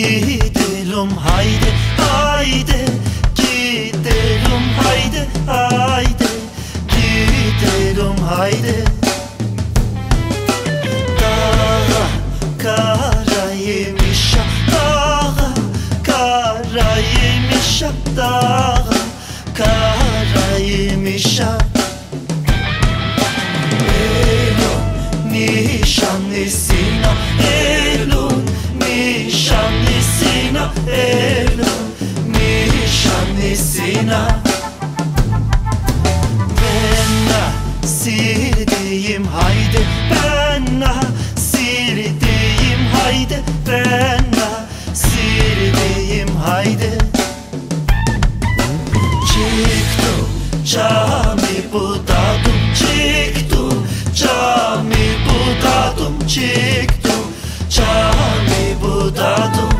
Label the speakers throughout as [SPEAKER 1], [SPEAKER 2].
[SPEAKER 1] Gidelim haydi haydi. Gidelim haydi haydi. Gidelim haydi. Budadım Çıktı cami budadım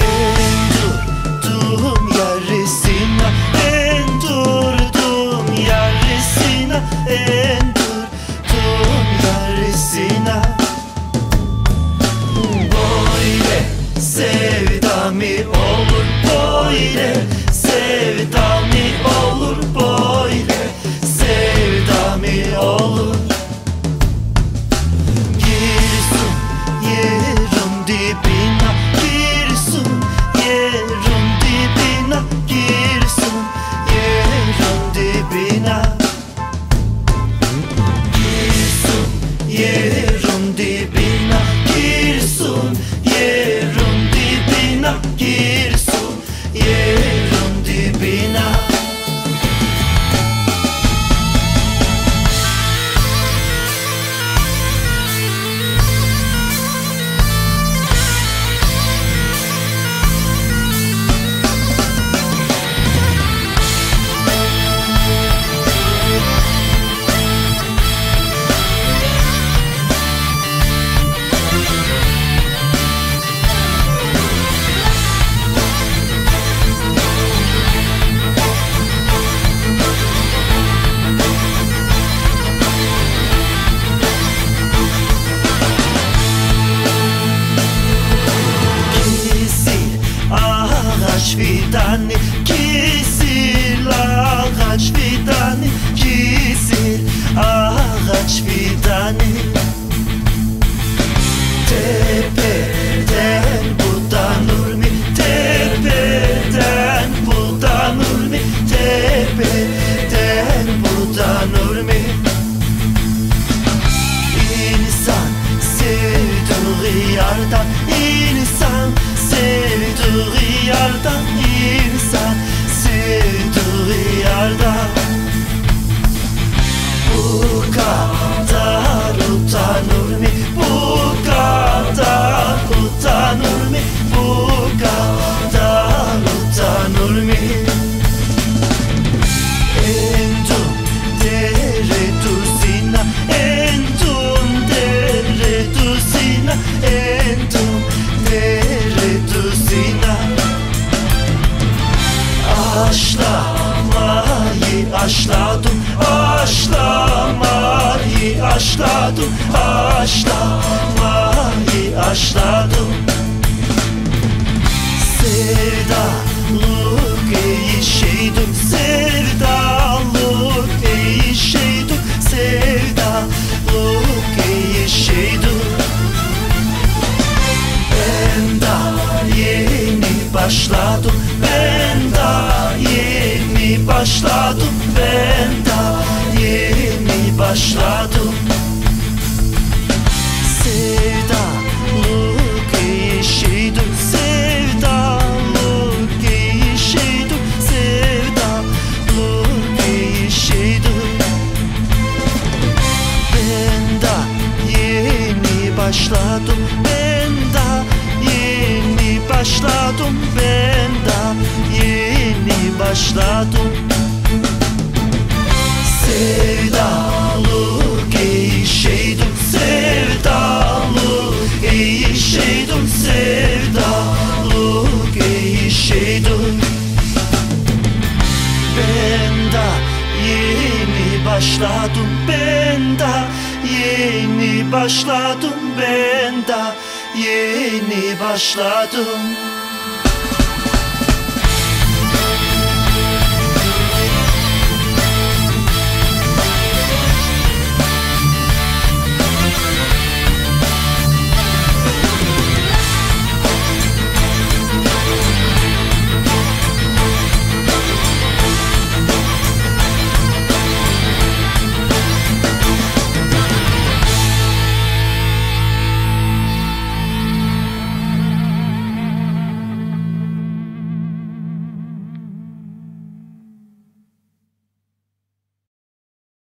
[SPEAKER 1] Endurdum yarısına Endurdum yarısına Endurdum yarısına. Böyle sevda mı olur böyle Yeah. capitani Aşlamayı aşladım Aşlamayı aşladım Aşlamayı aşladım Sevdalık iyi şeydir Sevdalık iyi şeydir Sevdalık iyi şeydir Ben daha yeni başladım başladım Ben daha yeni başladım. Sevdalık iyi şeydir Sevdalık iyi şeydir Sevdalık iyi şeydir Ben daha yeni başladım Ben daha yeni başladım Ben daha yeni başladım